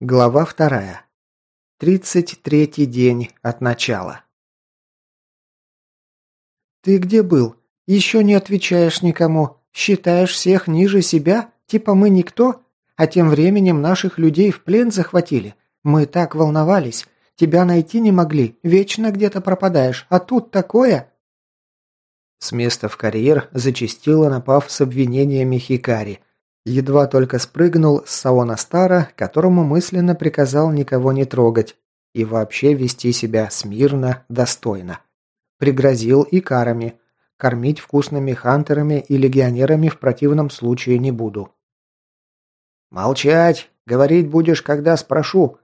Глава вторая. Тридцать третий день от начала. «Ты где был? Еще не отвечаешь никому. Считаешь всех ниже себя? Типа мы никто? А тем временем наших людей в плен захватили. Мы так волновались. Тебя найти не могли. Вечно где-то пропадаешь. А тут такое...» С места в карьер зачастила, напав с обвинениями Хикари – Едва только спрыгнул с Саона Стара, которому мысленно приказал никого не трогать и вообще вести себя смирно, достойно. Пригрозил и карами. Кормить вкусными хантерами и легионерами в противном случае не буду. «Молчать! Говорить будешь, когда спрошу!»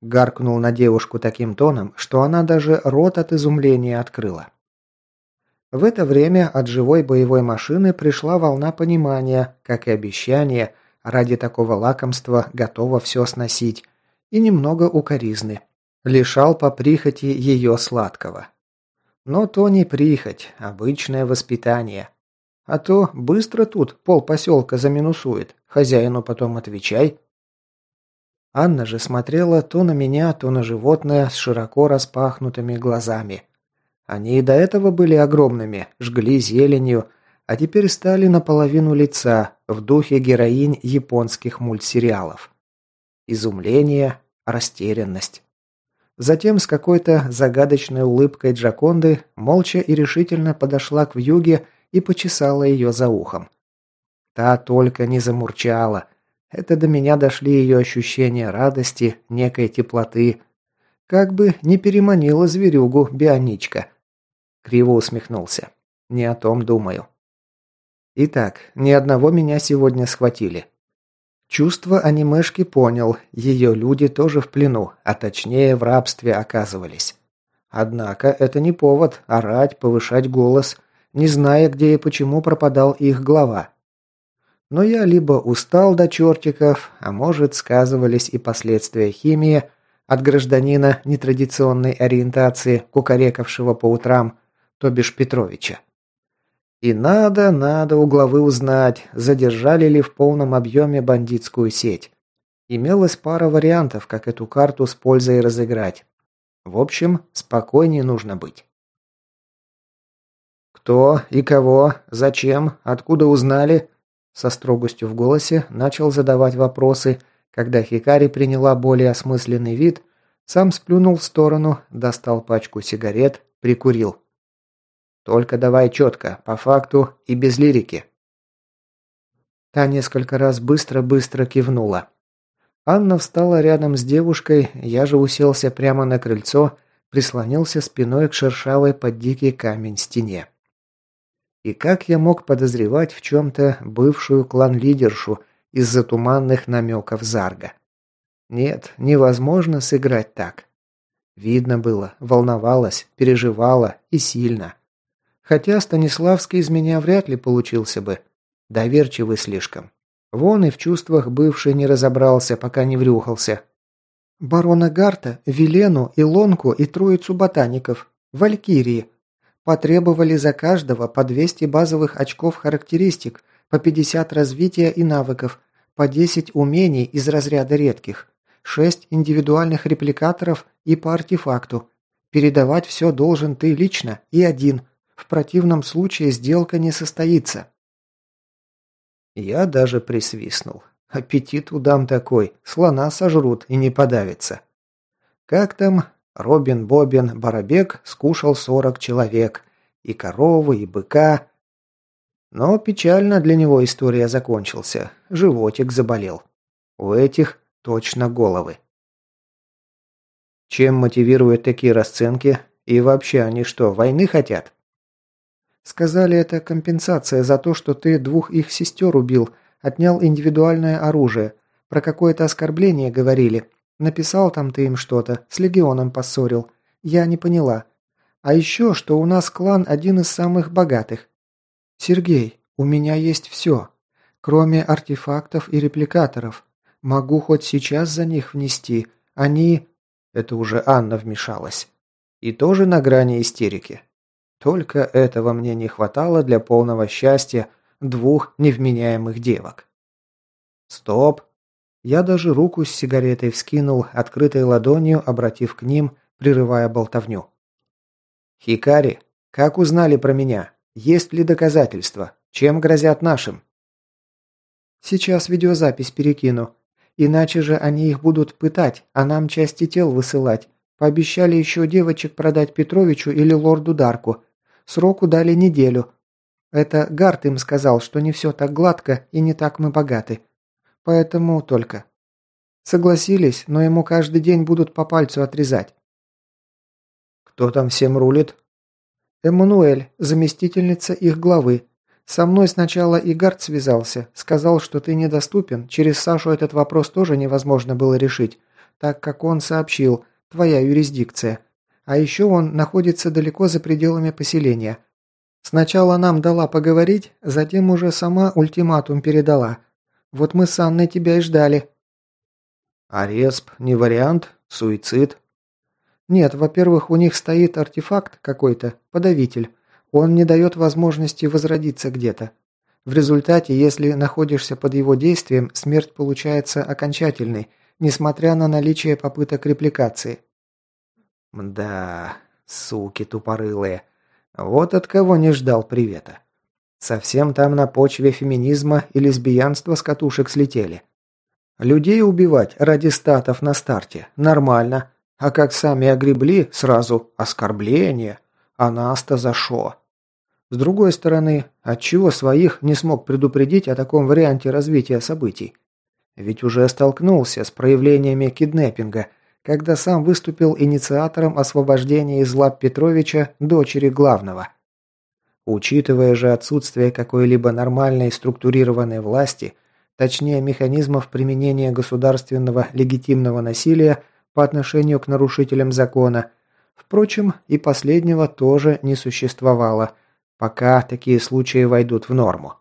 Гаркнул на девушку таким тоном, что она даже рот от изумления открыла. В это время от живой боевой машины пришла волна понимания, как и обещание, ради такого лакомства готова все сносить, и немного укоризны. Лишал по прихоти ее сладкого. Но то не прихоть, обычное воспитание. А то быстро тут пол поселка заминусует, хозяину потом отвечай. Анна же смотрела то на меня, то на животное с широко распахнутыми глазами. Они и до этого были огромными, жгли зеленью, а теперь стали наполовину лица, в духе героинь японских мультсериалов. Изумление, растерянность. Затем с какой-то загадочной улыбкой Джаконды молча и решительно подошла к вьюге и почесала ее за ухом. Та только не замурчала. Это до меня дошли ее ощущения радости, некой теплоты. Как бы не переманила зверюгу Бионичка. Криво усмехнулся. Не о том думаю. Итак, ни одного меня сегодня схватили. Чувство анимешки понял, ее люди тоже в плену, а точнее в рабстве оказывались. Однако это не повод орать, повышать голос, не зная, где и почему пропадал их глава. Но я либо устал до чертиков, а может сказывались и последствия химии от гражданина нетрадиционной ориентации, кукарекавшего по утрам, то бишь Петровича. И надо, надо у главы узнать, задержали ли в полном объеме бандитскую сеть. Имелось пара вариантов, как эту карту с пользой разыграть. В общем, спокойнее нужно быть. «Кто и кого? Зачем? Откуда узнали?» Со строгостью в голосе начал задавать вопросы, когда Хикари приняла более осмысленный вид, сам сплюнул в сторону, достал пачку сигарет, прикурил. Только давай четко, по факту и без лирики». Та несколько раз быстро-быстро кивнула. Анна встала рядом с девушкой, я же уселся прямо на крыльцо, прислонился спиной к шершавой под дикий камень стене. И как я мог подозревать в чем-то бывшую клан-лидершу из-за туманных намеков Зарга? Нет, невозможно сыграть так. Видно было, волновалась, переживала и сильно. Хотя Станиславский из меня вряд ли получился бы. Доверчивый слишком. Вон и в чувствах бывший не разобрался, пока не врюхался. Барона Гарта, Велену, Илонку и троицу ботаников. Валькирии. Потребовали за каждого по 200 базовых очков характеристик, по 50 развития и навыков, по 10 умений из разряда редких, 6 индивидуальных репликаторов и по артефакту. Передавать все должен ты лично и один – в противном случае сделка не состоится. Я даже присвистнул. Аппетит у дам такой, слона сожрут и не подавится. Как там, Робин Бобин Барабек скушал сорок человек, и коровы, и быка. Но печально для него история закончился, животик заболел. У этих точно головы. Чем мотивируют такие расценки? И вообще они что, войны хотят? Сказали, это компенсация за то, что ты двух их сестер убил, отнял индивидуальное оружие. Про какое-то оскорбление говорили. Написал там ты им что-то, с легионом поссорил. Я не поняла. А еще, что у нас клан один из самых богатых. Сергей, у меня есть все. Кроме артефактов и репликаторов. Могу хоть сейчас за них внести. Они... Это уже Анна вмешалась. И тоже на грани истерики. Только этого мне не хватало для полного счастья двух невменяемых девок. Стоп. Я даже руку с сигаретой вскинул, открытой ладонью, обратив к ним, прерывая болтовню. «Хикари, как узнали про меня? Есть ли доказательства? Чем грозят нашим?» «Сейчас видеозапись перекину. Иначе же они их будут пытать, а нам части тел высылать. Пообещали еще девочек продать Петровичу или лорду Дарку. Сроку дали неделю. Это Гарт им сказал, что не все так гладко и не так мы богаты. Поэтому только. Согласились, но ему каждый день будут по пальцу отрезать. Кто там всем рулит? Эммануэль, заместительница их главы. Со мной сначала и Гарт связался, сказал, что ты недоступен, через Сашу этот вопрос тоже невозможно было решить, так как он сообщил, твоя юрисдикция. А еще он находится далеко за пределами поселения. Сначала нам дала поговорить, затем уже сама ультиматум передала. Вот мы с Анной тебя и ждали. А респ не вариант? Суицид? Нет, во-первых, у них стоит артефакт какой-то, подавитель. Он не дает возможности возродиться где-то. В результате, если находишься под его действием, смерть получается окончательной, несмотря на наличие попыток репликации. Да, суки тупорылые. Вот от кого не ждал привета. Совсем там на почве феминизма и лесбиянства с катушек слетели. Людей убивать ради статов на старте – нормально. А как сами огребли, сразу оскорбление. А нас-то за шо? С другой стороны, отчего своих не смог предупредить о таком варианте развития событий? Ведь уже столкнулся с проявлениями киднеппинга, когда сам выступил инициатором освобождения из лап Петровича, дочери главного. Учитывая же отсутствие какой-либо нормальной структурированной власти, точнее механизмов применения государственного легитимного насилия по отношению к нарушителям закона, впрочем, и последнего тоже не существовало, пока такие случаи войдут в норму.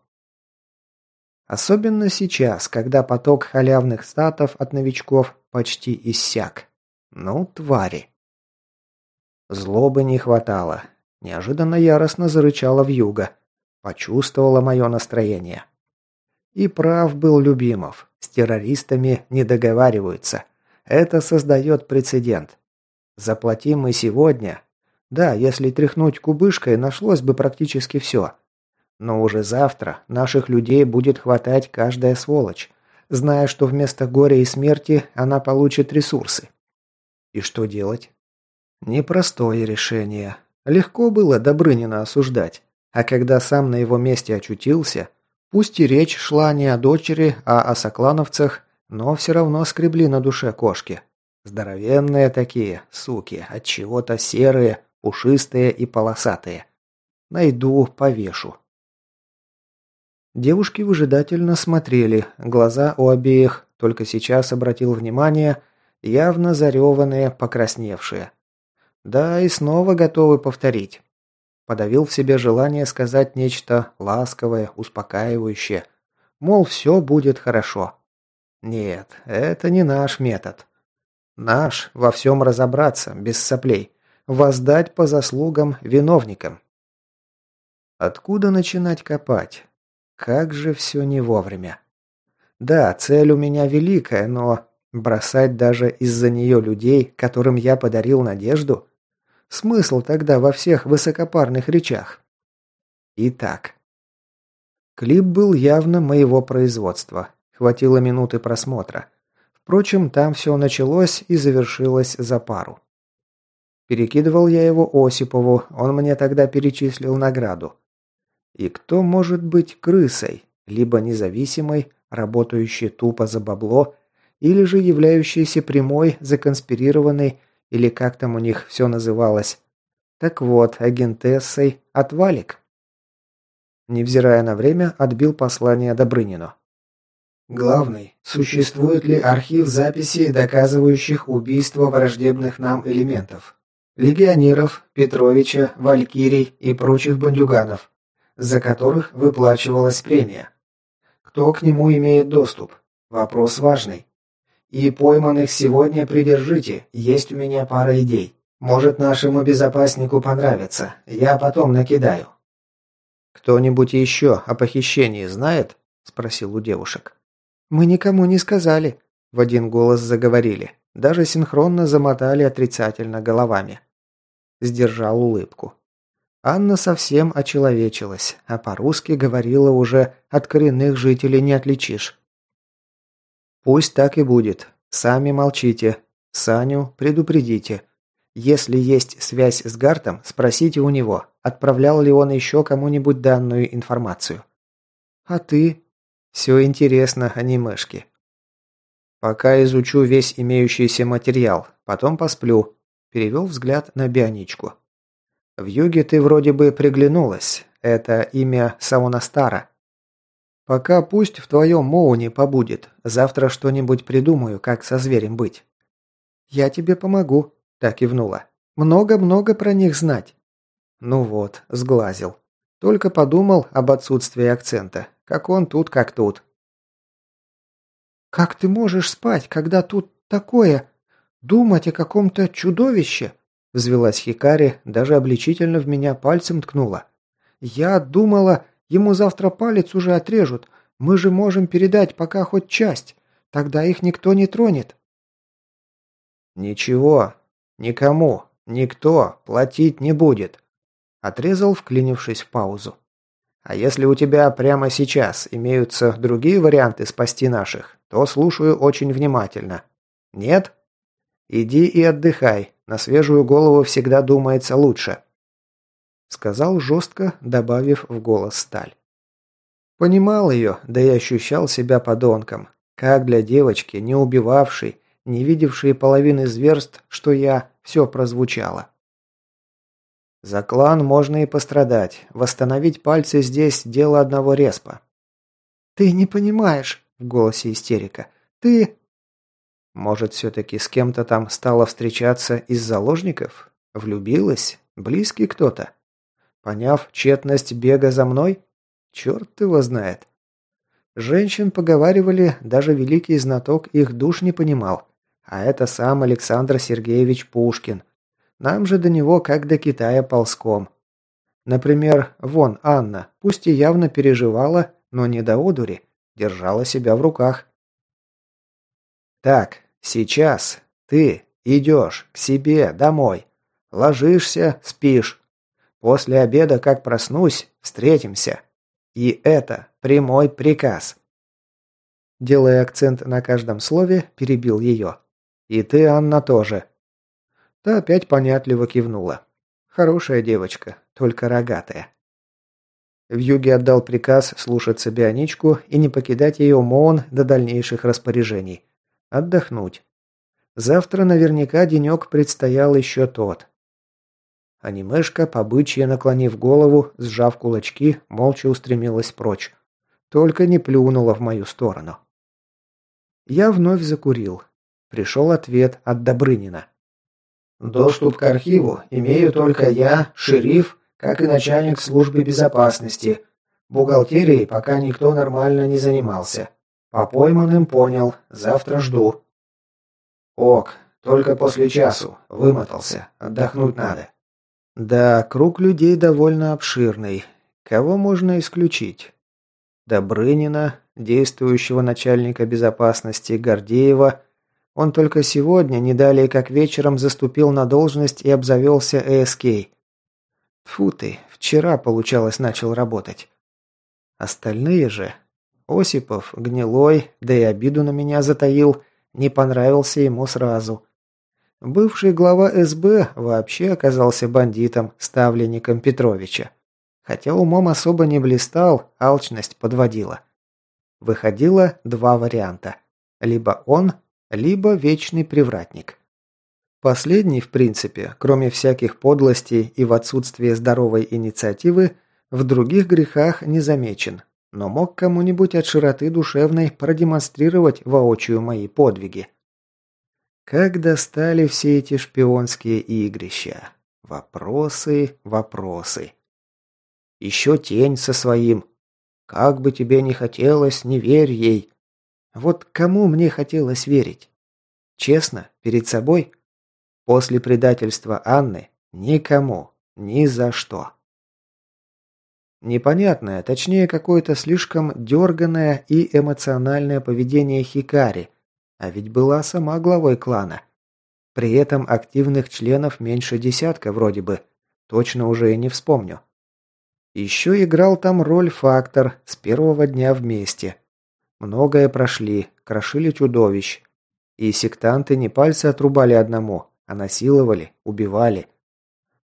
Особенно сейчас, когда поток халявных статов от новичков почти иссяк. Ну, твари. Злобы не хватало. Неожиданно яростно зарычала в юго. Почувствовала мое настроение. И прав был Любимов. С террористами не договариваются. Это создает прецедент. Заплатим мы сегодня. Да, если тряхнуть кубышкой, нашлось бы практически все. Но уже завтра наших людей будет хватать каждая сволочь, зная, что вместо горя и смерти она получит ресурсы. И что делать? Непростое решение. Легко было Добрынина осуждать, а когда сам на его месте очутился, пусть и речь шла не о дочери, а о соклановцах, но все равно скребли на душе кошки. Здоровенные такие, суки, от чего-то серые, пушистые и полосатые. Найду, повешу. Девушки выжидательно смотрели, глаза у обеих, только сейчас обратил внимание, явно зареванные, покрасневшие. Да, и снова готовы повторить. Подавил в себе желание сказать нечто ласковое, успокаивающее. Мол, все будет хорошо. Нет, это не наш метод. Наш во всем разобраться, без соплей. Воздать по заслугам виновникам. Откуда начинать копать? Как же все не вовремя. Да, цель у меня великая, но бросать даже из-за нее людей, которым я подарил надежду, Смысл тогда во всех высокопарных речах? Итак. Клип был явно моего производства. Хватило минуты просмотра. Впрочем, там все началось и завершилось за пару. Перекидывал я его Осипову, он мне тогда перечислил награду. И кто может быть крысой, либо независимой, работающей тупо за бабло, или же являющейся прямой, законспирированной или как там у них все называлось. Так вот, агентессой отвалик. Невзирая на время, отбил послание Добрынину. Главный. Существует ли архив записей, доказывающих убийство враждебных нам элементов? Легионеров, Петровича, Валькирий и прочих бандюганов, за которых выплачивалась премия. Кто к нему имеет доступ? Вопрос важный. И пойманных сегодня придержите, есть у меня пара идей. Может, нашему безопаснику понравится. Я потом накидаю». «Кто-нибудь еще о похищении знает?» – спросил у девушек. «Мы никому не сказали», В один голос заговорили. Даже синхронно замотали отрицательно головами. Сдержал улыбку. Анна совсем очеловечилась, а по-русски говорила уже от коренных жителей не отличишь. Пусть так и будет. Сами молчите. Саню предупредите. Если есть связь с Гартом, спросите у него, отправлял ли он еще кому-нибудь данную информацию. А ты? Все интересно, анимешки. Пока изучу весь имеющийся материал, потом посплю. Перевел взгляд на Бионичку. В юге ты вроде бы приглянулась. Это имя Саунастара. Пока пусть в твоем Моуне побудет. Завтра что-нибудь придумаю, как со зверем быть. Я тебе помогу, так и внула. Много-много про них знать. Ну вот, сглазил. Только подумал об отсутствии акцента. Как он тут, как тут. «Как ты можешь спать, когда тут такое? Думать о каком-то чудовище?» Взвелась Хикари, даже обличительно в меня пальцем ткнула. «Я думала, ему завтра палец уже отрежут. Мы же можем передать пока хоть часть. Тогда их никто не тронет». «Ничего, никому, никто платить не будет», – отрезал, вклинившись в паузу. «А если у тебя прямо сейчас имеются другие варианты спасти наших, то слушаю очень внимательно. Нет? Иди и отдыхай, на свежую голову всегда думается лучше», – сказал жестко, добавив в голос сталь. Понимал ее, да и ощущал себя подонком. Как для девочки, не убивавшей, не видевшие половины зверств, что я, все прозвучало. За клан можно и пострадать. Восстановить пальцы здесь дело одного респа. «Ты не понимаешь», — в голосе истерика. «Ты...» Может, все-таки с кем-то там стала встречаться из заложников? Влюбилась? Близкий кто-то? Поняв тщетность бега за мной? Черт его знает. Женщин поговаривали, даже великий знаток их душ не понимал. А это сам Александр Сергеевич Пушкин. Нам же до него как до Китая ползком. Например, вон Анна, пусть и явно переживала, но не до одури, держала себя в руках. Так, сейчас ты идешь к себе домой. Ложишься, спишь. После обеда, как проснусь, встретимся. И это прямой приказ. Делая акцент на каждом слове, перебил ее. «И ты, Анна, тоже». Та опять понятливо кивнула. «Хорошая девочка, только рогатая». В юге отдал приказ слушаться Бионичку и не покидать ее Моон до дальнейших распоряжений. Отдохнуть. Завтра наверняка денек предстоял еще тот. Анимешка, побычья наклонив голову, сжав кулачки, молча устремилась прочь. Только не плюнула в мою сторону. Я вновь закурил. Пришел ответ от Добрынина. «Доступ к архиву имею только я, шериф, как и начальник службы безопасности. Бухгалтерией пока никто нормально не занимался. По пойманным понял, завтра жду». «Ок, только после часу. Вымотался. Отдохнуть надо». «Да, круг людей довольно обширный. Кого можно исключить?» Добрынина, действующего начальника безопасности Гордеева – он только сегодня, не далее как вечером, заступил на должность и обзавелся ЭСК. Тфу ты, вчера, получалось, начал работать. Остальные же... Осипов, гнилой, да и обиду на меня затаил, не понравился ему сразу. Бывший глава СБ вообще оказался бандитом, ставленником Петровича. Хотя умом особо не блистал, алчность подводила. Выходило два варианта. Либо он, либо вечный привратник. Последний, в принципе, кроме всяких подлостей и в отсутствии здоровой инициативы, в других грехах не замечен, но мог кому-нибудь от широты душевной продемонстрировать воочию мои подвиги. Как достали все эти шпионские игрища? Вопросы, вопросы. Еще тень со своим. Как бы тебе ни хотелось, не верь ей. Вот кому мне хотелось верить? Честно, перед собой? После предательства Анны? Никому. Ни за что. Непонятное, точнее какое-то слишком дерганное и эмоциональное поведение Хикари, А ведь была сама главой клана. При этом активных членов меньше десятка вроде бы. Точно уже и не вспомню. Еще играл там роль фактор с первого дня вместе. Многое прошли, крошили чудовищ. И сектанты не пальцы отрубали одному, а насиловали, убивали.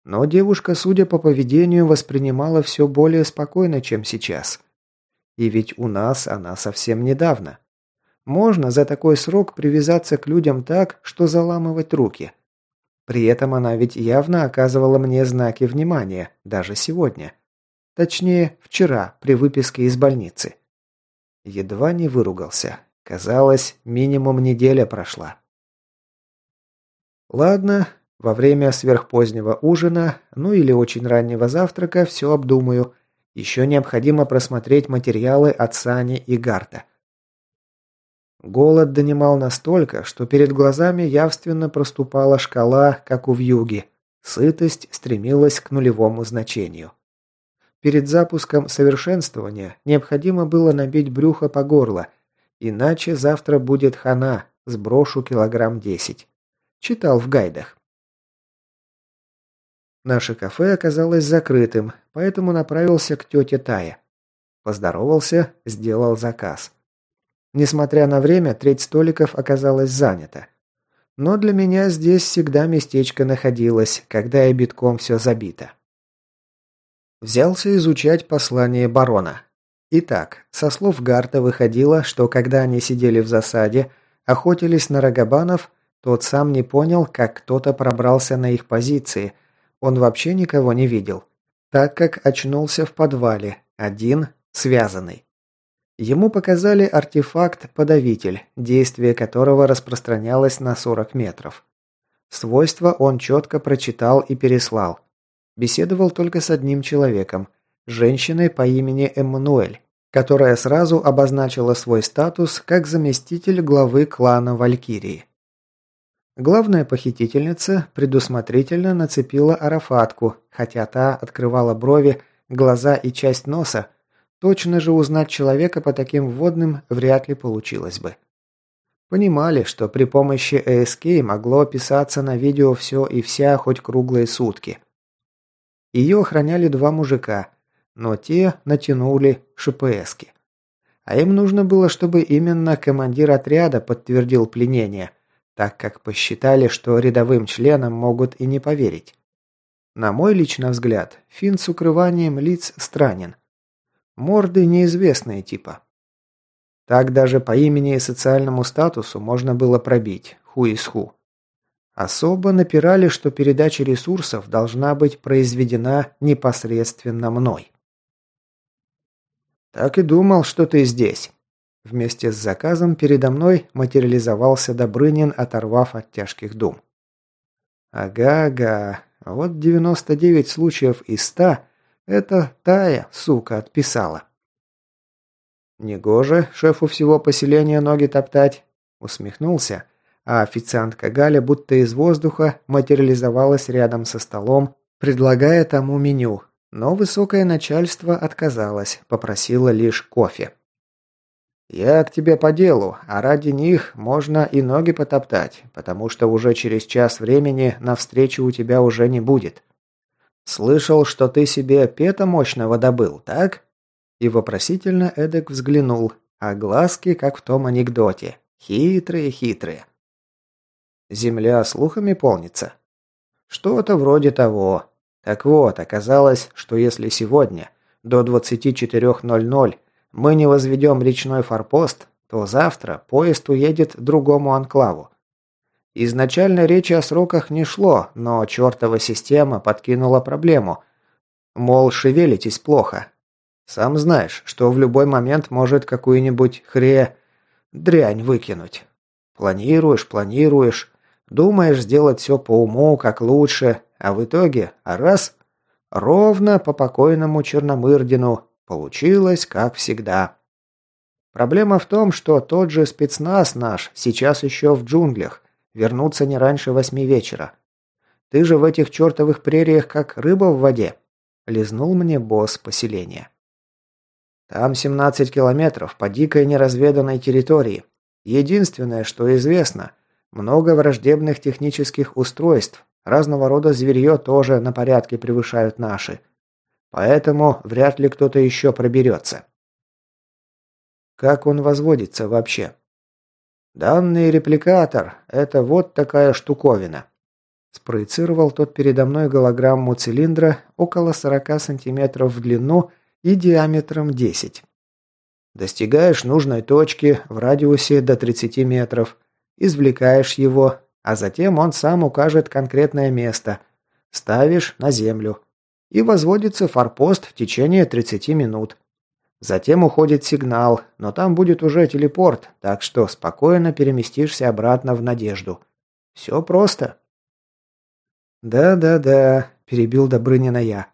Но девушка, судя по поведению, воспринимала все более спокойно, чем сейчас. И ведь у нас она совсем недавно. Можно за такой срок привязаться к людям так, что заламывать руки. При этом она ведь явно оказывала мне знаки внимания, даже сегодня. Точнее, вчера, при выписке из больницы. Едва не выругался. Казалось, минимум неделя прошла. Ладно, во время сверхпозднего ужина, ну или очень раннего завтрака, все обдумаю. Еще необходимо просмотреть материалы от Сани и Гарта. Голод донимал настолько, что перед глазами явственно проступала шкала, как у вьюги. Сытость стремилась к нулевому значению. Перед запуском совершенствования необходимо было набить брюхо по горло, иначе завтра будет хана, сброшу килограмм десять. Читал в гайдах. Наше кафе оказалось закрытым, поэтому направился к тете Тае. Поздоровался, сделал заказ. Несмотря на время, треть столиков оказалась занята. Но для меня здесь всегда местечко находилось, когда и битком все забито. Взялся изучать послание барона. Итак, со слов Гарта выходило, что когда они сидели в засаде, охотились на рогобанов, тот сам не понял, как кто-то пробрался на их позиции – он вообще никого не видел, так как очнулся в подвале, один, связанный. Ему показали артефакт-подавитель, действие которого распространялось на 40 метров. Свойства он четко прочитал и переслал. Беседовал только с одним человеком, женщиной по имени Эммануэль, которая сразу обозначила свой статус как заместитель главы клана Валькирии. Главная похитительница предусмотрительно нацепила арафатку, хотя та открывала брови, глаза и часть носа. Точно же узнать человека по таким вводным вряд ли получилось бы. Понимали, что при помощи ЭСК могло описаться на видео все и вся хоть круглые сутки. Ее охраняли два мужика, но те натянули ШПСки. А им нужно было, чтобы именно командир отряда подтвердил пленение – так как посчитали, что рядовым членам могут и не поверить. На мой личный взгляд, фин с укрыванием лиц странен. Морды неизвестные типа. Так даже по имени и социальному статусу можно было пробить, ху из ху. Особо напирали, что передача ресурсов должна быть произведена непосредственно мной. «Так и думал, что ты здесь», Вместе с заказом передо мной материализовался Добрынин, оторвав от тяжких дум. Ага-ага, вот 99 случаев из 100 это Тая, сука, отписала. Негоже шефу всего поселения ноги топтать, усмехнулся, а официантка Галя будто из воздуха материализовалась рядом со столом, предлагая тому меню, но высокое начальство отказалось, попросило лишь кофе. «Я к тебе по делу, а ради них можно и ноги потоптать, потому что уже через час времени на встречу у тебя уже не будет. Слышал, что ты себе пета мощного добыл, так?» И вопросительно Эдек взглянул, а глазки, как в том анекдоте, хитрые-хитрые. «Земля слухами полнится?» «Что-то вроде того. Так вот, оказалось, что если сегодня до 24.00 мы не возведем речной форпост, то завтра поезд уедет другому анклаву. Изначально речи о сроках не шло, но чертова система подкинула проблему. Мол, шевелитесь плохо. Сам знаешь, что в любой момент может какую-нибудь хре... дрянь выкинуть. Планируешь, планируешь, думаешь сделать все по уму, как лучше, а в итоге раз... Ровно по покойному Черномырдину Получилось, как всегда. Проблема в том, что тот же спецназ наш сейчас еще в джунглях. Вернуться не раньше восьми вечера. Ты же в этих чертовых прериях как рыба в воде. Лизнул мне босс поселения. Там 17 километров по дикой неразведанной территории. Единственное, что известно, много враждебных технических устройств, разного рода зверье тоже на порядке превышают наши. Поэтому вряд ли кто-то еще проберется. Как он возводится вообще? Данный репликатор – это вот такая штуковина. Спроецировал тот передо мной голограмму цилиндра около 40 сантиметров в длину и диаметром 10. Достигаешь нужной точки в радиусе до 30 метров, извлекаешь его, а затем он сам укажет конкретное место, ставишь на землю, и возводится форпост в течение 30 минут. Затем уходит сигнал, но там будет уже телепорт, так что спокойно переместишься обратно в Надежду. Все просто. «Да-да-да», – перебил Добрынина я.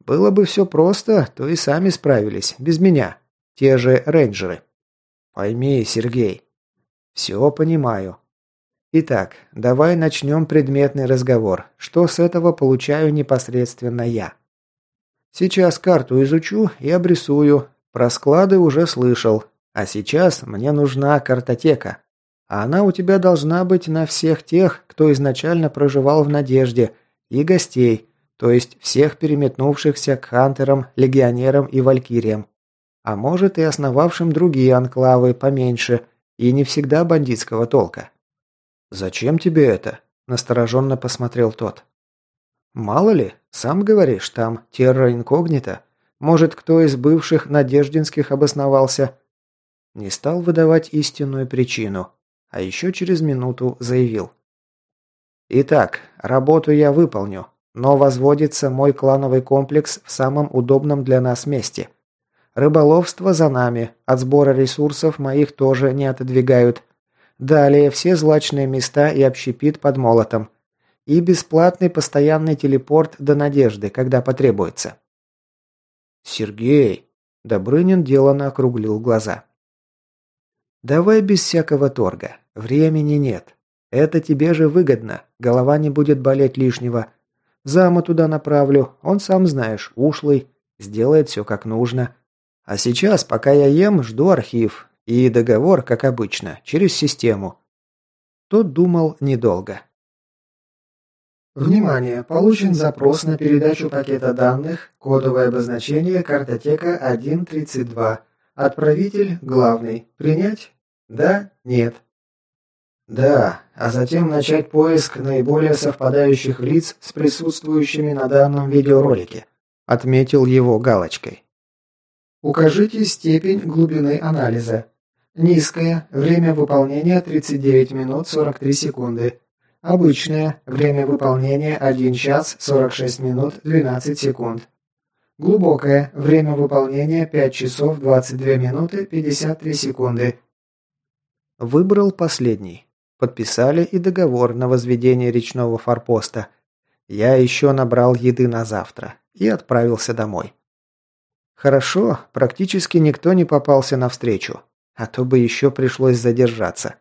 «Было бы все просто, то и сами справились, без меня. Те же рейнджеры». «Пойми, Сергей». «Все понимаю. Итак, давай начнем предметный разговор. Что с этого получаю непосредственно я?» «Сейчас карту изучу и обрисую. Про склады уже слышал. А сейчас мне нужна картотека. А она у тебя должна быть на всех тех, кто изначально проживал в Надежде, и гостей, то есть всех переметнувшихся к хантерам, легионерам и валькириям. А может и основавшим другие анклавы поменьше и не всегда бандитского толка. «Зачем тебе это?» – настороженно посмотрел тот. «Мало ли, сам говоришь, там терра инкогнита. Может, кто из бывших надеждинских обосновался?» Не стал выдавать истинную причину, а еще через минуту заявил. «Итак, работу я выполню, но возводится мой клановый комплекс в самом удобном для нас месте. Рыболовство за нами, от сбора ресурсов моих тоже не отодвигают. Далее все злачные места и общепит под молотом. И бесплатный постоянный телепорт до Надежды, когда потребуется». «Сергей!» Добрынин делано округлил глаза. Давай без всякого торга. Времени нет. Это тебе же выгодно. Голова не будет болеть лишнего. Зама туда направлю. Он, сам знаешь, ушлый. Сделает все как нужно. А сейчас, пока я ем, жду архив. И договор, как обычно, через систему. Тот думал недолго. Внимание! Получен запрос на передачу пакета данных, кодовое обозначение картотека 132. Отправитель главный. Принять? Да? Нет? Да, а затем начать поиск наиболее совпадающих лиц с присутствующими на данном видеоролике. Отметил его галочкой. Укажите степень глубины анализа. Низкое. Время выполнения 39 минут 43 секунды. Обычное. Время выполнения 1 час 46 минут 12 секунд. Глубокое. Время выполнения 5 часов 22 минуты 53 секунды. Выбрал последний. Подписали и договор на возведение речного форпоста. Я еще набрал еды на завтра и отправился домой. Хорошо, практически никто не попался навстречу, а то бы еще пришлось задержаться.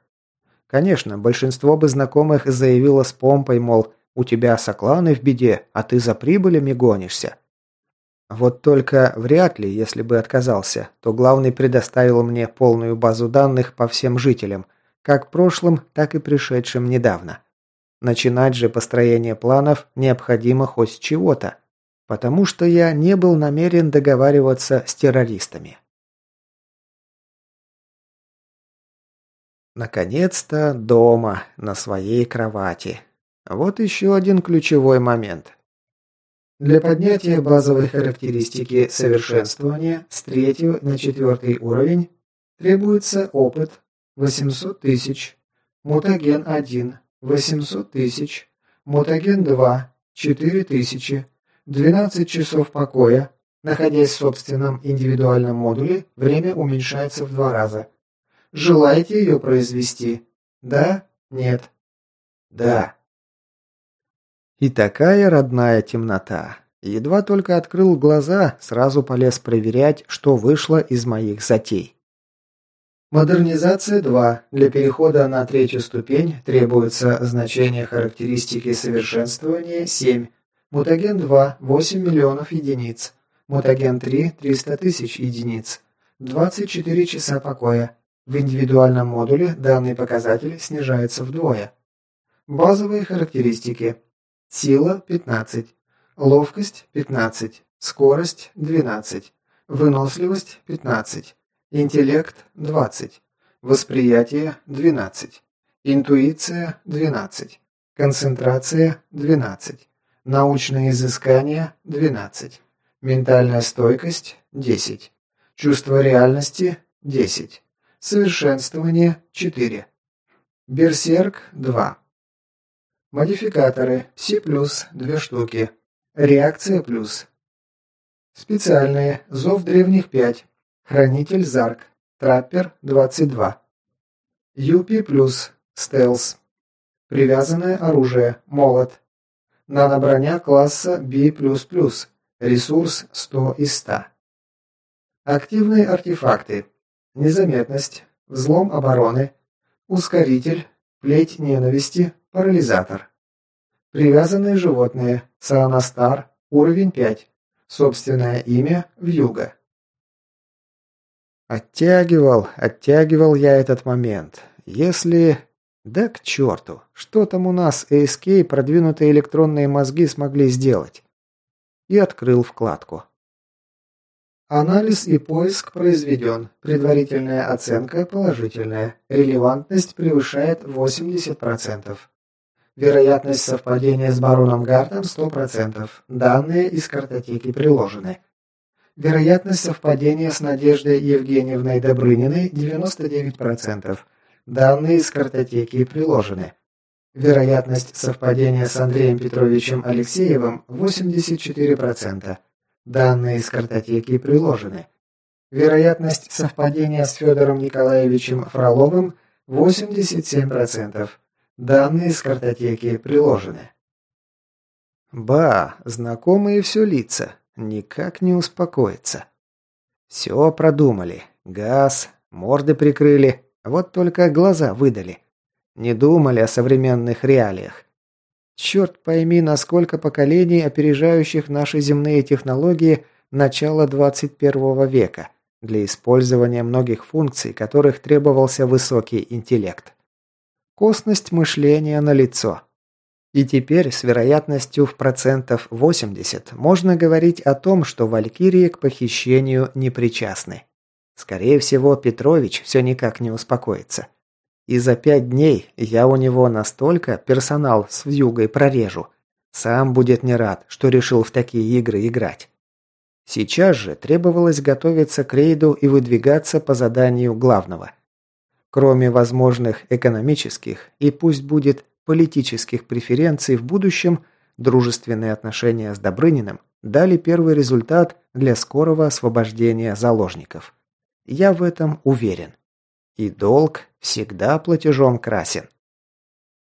Конечно, большинство бы знакомых заявило с помпой, мол, у тебя сокланы в беде, а ты за прибылями гонишься. Вот только вряд ли, если бы отказался, то главный предоставил мне полную базу данных по всем жителям, как прошлым, так и пришедшим недавно. Начинать же построение планов необходимо хоть с чего-то, потому что я не был намерен договариваться с террористами. Наконец-то дома, на своей кровати. Вот еще один ключевой момент. Для поднятия базовой характеристики совершенствования с третьего на четвертый уровень требуется опыт 800 тысяч, мутаген 1 800 тысяч, мутаген 2 4 тысячи, 12 часов покоя, находясь в собственном индивидуальном модуле, время уменьшается в два раза. Желаете ее произвести? Да? Нет? Да. И такая родная темнота. Едва только открыл глаза, сразу полез проверять, что вышло из моих затей. Модернизация 2. Для перехода на третью ступень требуется значение характеристики совершенствования 7. Мутаген 2 – 8 миллионов единиц. Мутаген 3 – 300 тысяч единиц. 24 часа покоя. В индивидуальном модуле данный показатель снижается вдвое. Базовые характеристики. Сила – 15. Ловкость – 15. Скорость – 12. Выносливость – 15. Интеллект – 20. Восприятие – 12. Интуиция – 12. Концентрация – 12. Научные изыскания – 12. Ментальная стойкость – 10. Чувство реальности – 10. Совершенствование – 4. Берсерк – 2. Модификаторы Пси+, 2 штуки. Реакция плюс. Специальные. Зов древних 5. Хранитель Зарк. Траппер 22. Юпи плюс. Стелс. Привязанное оружие. Молот. Наноброня класса B++. Ресурс 100 из 100. Активные артефакты. Незаметность. Взлом обороны. Ускоритель. Плеть ненависти. Парализатор. Привязанные животные. Саанастар. Уровень 5. Собственное имя – Вьюга. Оттягивал, оттягивал я этот момент. Если... Да к черту, что там у нас ASK продвинутые электронные мозги смогли сделать? И открыл вкладку. Анализ и поиск произведен. Предварительная оценка положительная. Релевантность превышает 80%. Вероятность совпадения с бароном Гартом 100%. Данные из картотеки приложены. Вероятность совпадения с Надеждой Евгеньевной Добрыниной 99%. Данные из картотеки приложены. Вероятность совпадения с Андреем Петровичем Алексеевым 84%. Данные из картотеки приложены. Вероятность совпадения с Федором Николаевичем Фроловым 87%. Данные с картотеки приложены. Ба, знакомые все лица. Никак не успокоится. Все продумали. Газ, морды прикрыли. Вот только глаза выдали. Не думали о современных реалиях. Черт пойми, насколько поколений, опережающих наши земные технологии начала 21 века, для использования многих функций, которых требовался высокий интеллект. Косность мышления на лицо. И теперь с вероятностью в процентов 80 можно говорить о том, что валькирии к похищению не причастны. Скорее всего, Петрович все никак не успокоится. И за пять дней я у него настолько персонал с вьюгой прорежу. Сам будет не рад, что решил в такие игры играть. Сейчас же требовалось готовиться к рейду и выдвигаться по заданию главного. Кроме возможных экономических и пусть будет политических преференций в будущем, дружественные отношения с Добрыниным дали первый результат для скорого освобождения заложников. Я в этом уверен. И долг всегда платежом красен.